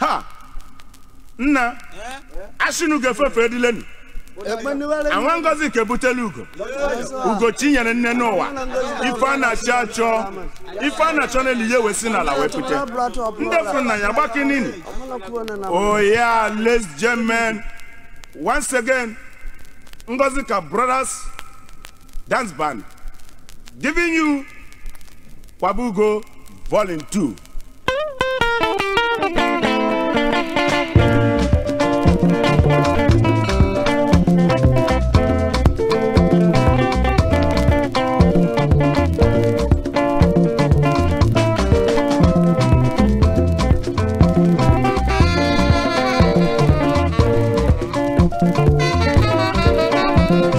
ha nna eh? asịnụ ga-efefe lenu. anwa ngozi ka ebutela ugo ugo chinyere nne n'ụwa ife a na-achọ achọ ife a na-achọ n'elu ihe wee si n'ala wee pute ndị fụrụ na ya gbaki nini oh yeah ladies once again ngozi ka brothers dance band giving you kwabugo volume 2 Thank you.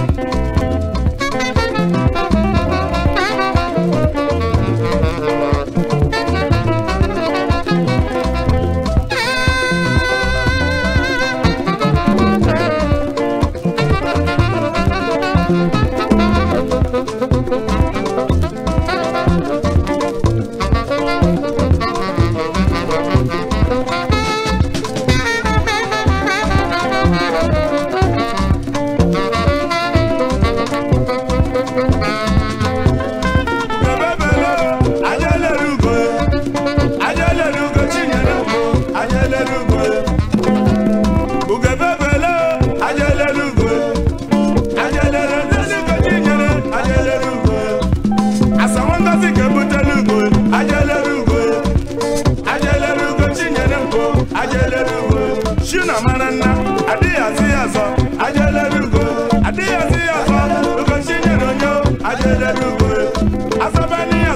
I Azabani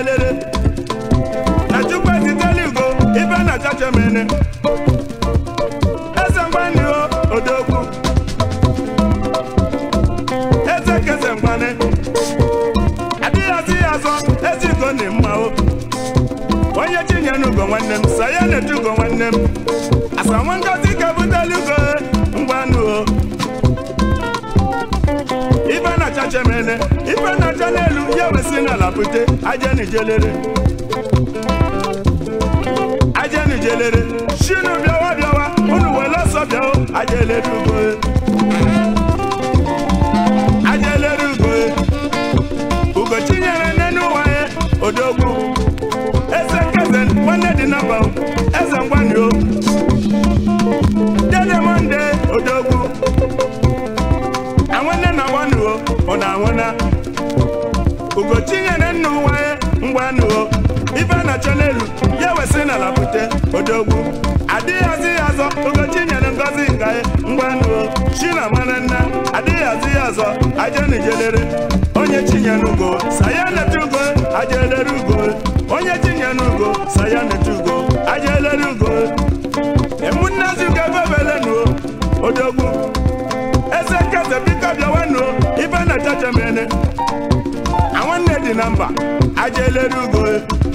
elele na chukwu ezitela ugo ibe na chachemene eze mgbaniho odokwu eze keze mgbani adịghị ya azọ ezi ugo ni mma o onye chinye n'ugo nwanne m saye na-etu ugo nwanne m asanwe ngozi chemene ife na-acha n'elu ya wesị n'ala pụte ajenijelere ajenijelere shinu bịawa bịawa unu wele ọsọ bịawo ajelerugo enu o ife nọcha n'elu ya wesị na la bute odogwu adịghị azị ya ọzọ ogochi nyere ngozi nga ngwanu o chinamananna adịghị azị ya ọzọ ajenijelere onye chinyenugo saya netugo ajelere ugo onye nugo, saya netugo ajelere ugo emunnazigo ebebelenuo odogwu eze kaze biko bịawanuo ife na-achacha mene the number. go.